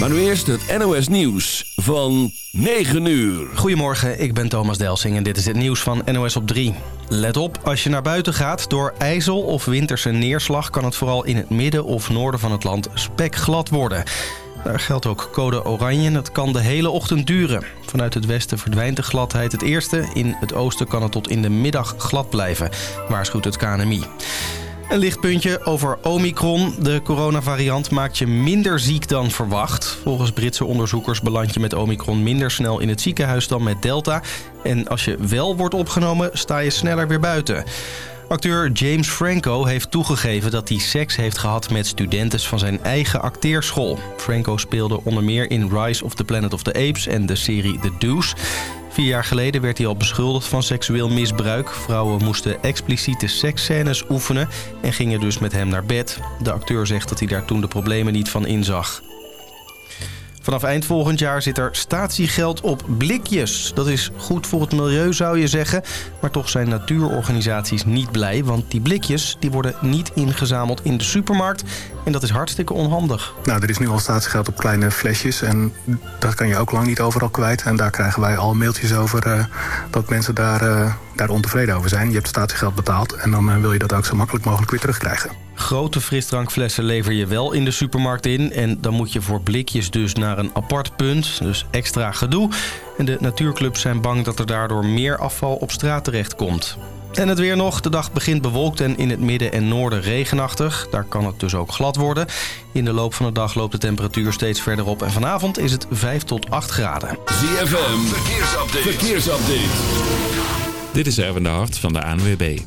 Maar nu eerst het NOS Nieuws van 9 uur. Goedemorgen, ik ben Thomas Delsing en dit is het nieuws van NOS op 3. Let op, als je naar buiten gaat, door ijzel of winterse neerslag... kan het vooral in het midden of noorden van het land spekglad worden... Daar geldt ook code oranje en dat kan de hele ochtend duren. Vanuit het westen verdwijnt de gladheid het eerste. In het oosten kan het tot in de middag glad blijven, waarschuwt het KNMI. Een lichtpuntje over Omicron. De coronavariant maakt je minder ziek dan verwacht. Volgens Britse onderzoekers beland je met Omicron minder snel in het ziekenhuis dan met Delta. En als je wel wordt opgenomen, sta je sneller weer buiten. Acteur James Franco heeft toegegeven dat hij seks heeft gehad met studenten van zijn eigen acteerschool. Franco speelde onder meer in Rise of the Planet of the Apes en de serie The Deuce. Vier jaar geleden werd hij al beschuldigd van seksueel misbruik. Vrouwen moesten expliciete seksscènes oefenen en gingen dus met hem naar bed. De acteur zegt dat hij daar toen de problemen niet van inzag. Vanaf eind volgend jaar zit er statiegeld op blikjes. Dat is goed voor het milieu zou je zeggen. Maar toch zijn natuurorganisaties niet blij. Want die blikjes die worden niet ingezameld in de supermarkt. En dat is hartstikke onhandig. Nou, er is nu al statiegeld op kleine flesjes. En dat kan je ook lang niet overal kwijt. En daar krijgen wij al mailtjes over uh, dat mensen daar, uh, daar ontevreden over zijn. Je hebt statiegeld betaald en dan uh, wil je dat ook zo makkelijk mogelijk weer terugkrijgen. Grote frisdrankflessen lever je wel in de supermarkt in. En dan moet je voor blikjes dus naar een apart punt. Dus extra gedoe. En de natuurclubs zijn bang dat er daardoor meer afval op straat terecht komt. En het weer nog. De dag begint bewolkt en in het midden en noorden regenachtig. Daar kan het dus ook glad worden. In de loop van de dag loopt de temperatuur steeds verder op. En vanavond is het 5 tot 8 graden. ZFM, verkeersupdate. verkeersupdate. Dit is Erwin de Hart van de ANWB.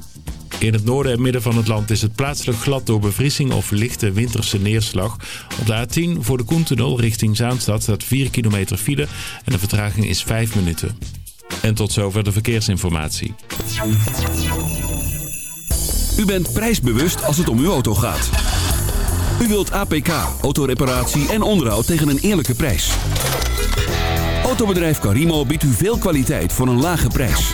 In het noorden en midden van het land is het plaatselijk glad door bevriezing of lichte winterse neerslag. Op de A10 voor de Koentunnel richting Zaanstad staat 4 kilometer file en de vertraging is 5 minuten. En tot zover de verkeersinformatie. U bent prijsbewust als het om uw auto gaat. U wilt APK, autoreparatie en onderhoud tegen een eerlijke prijs. Autobedrijf Carimo biedt u veel kwaliteit voor een lage prijs.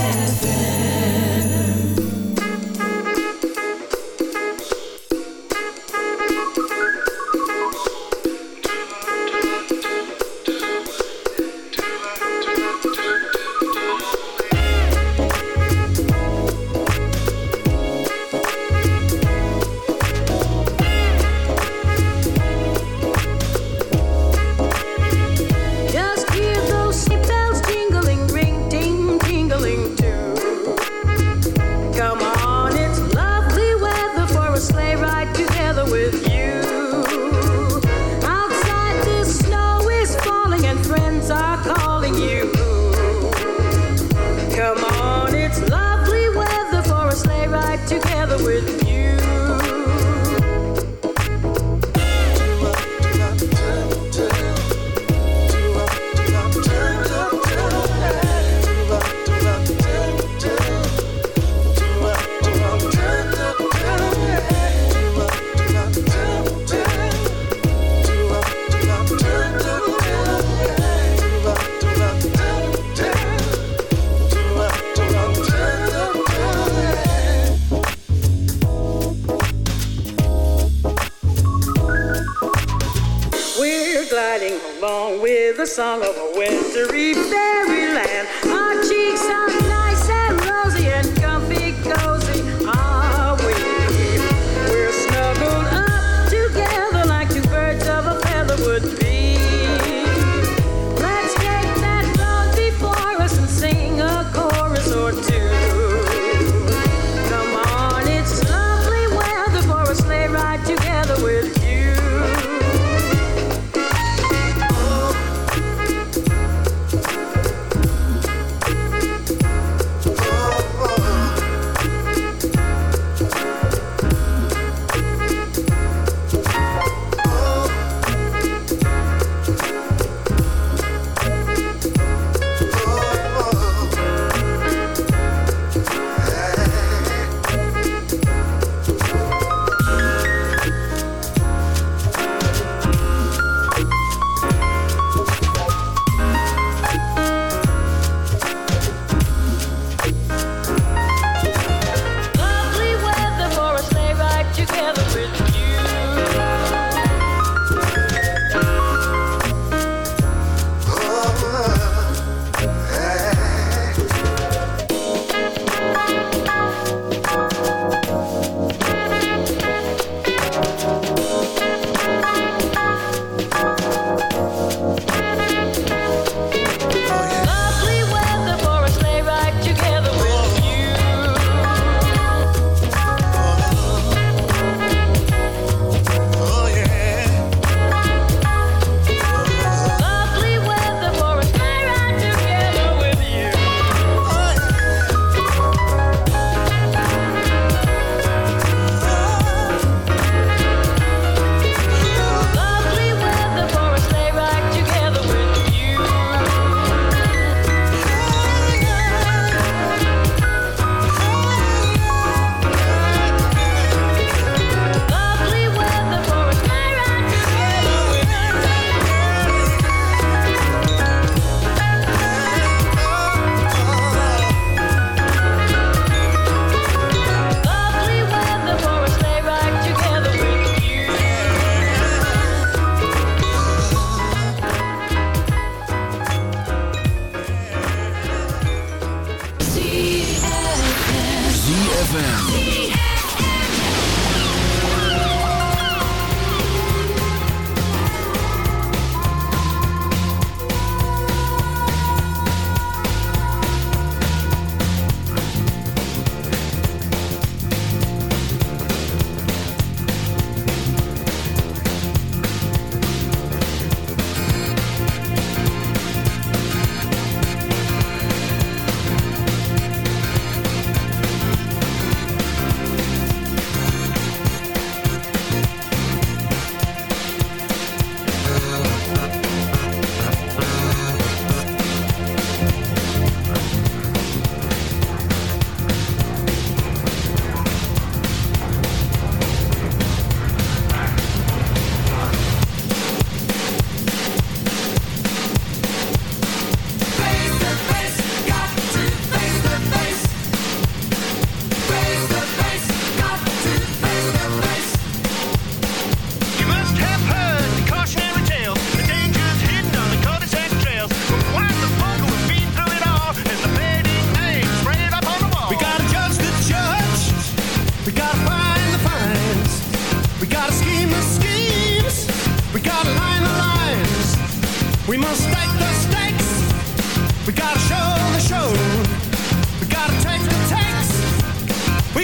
or two.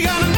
Face the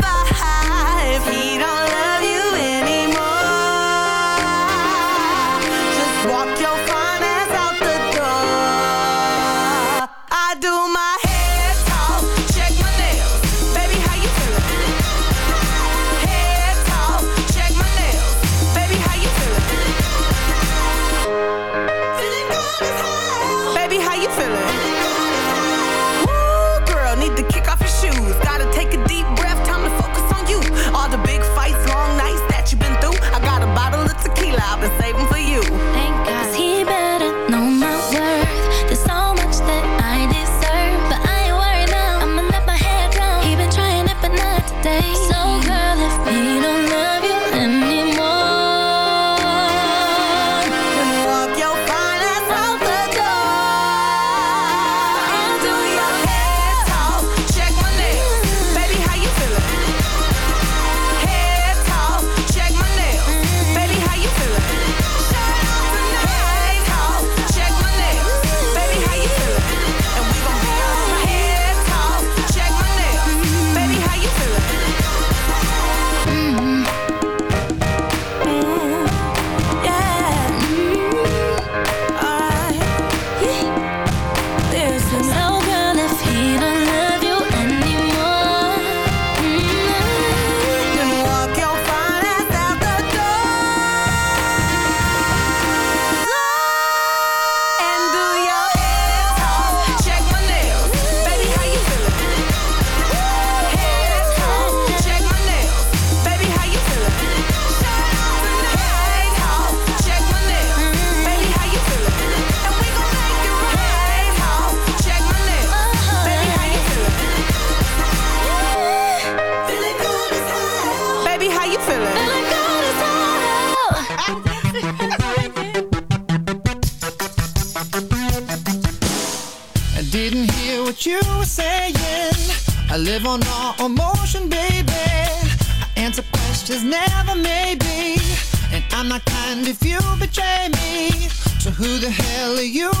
hell are you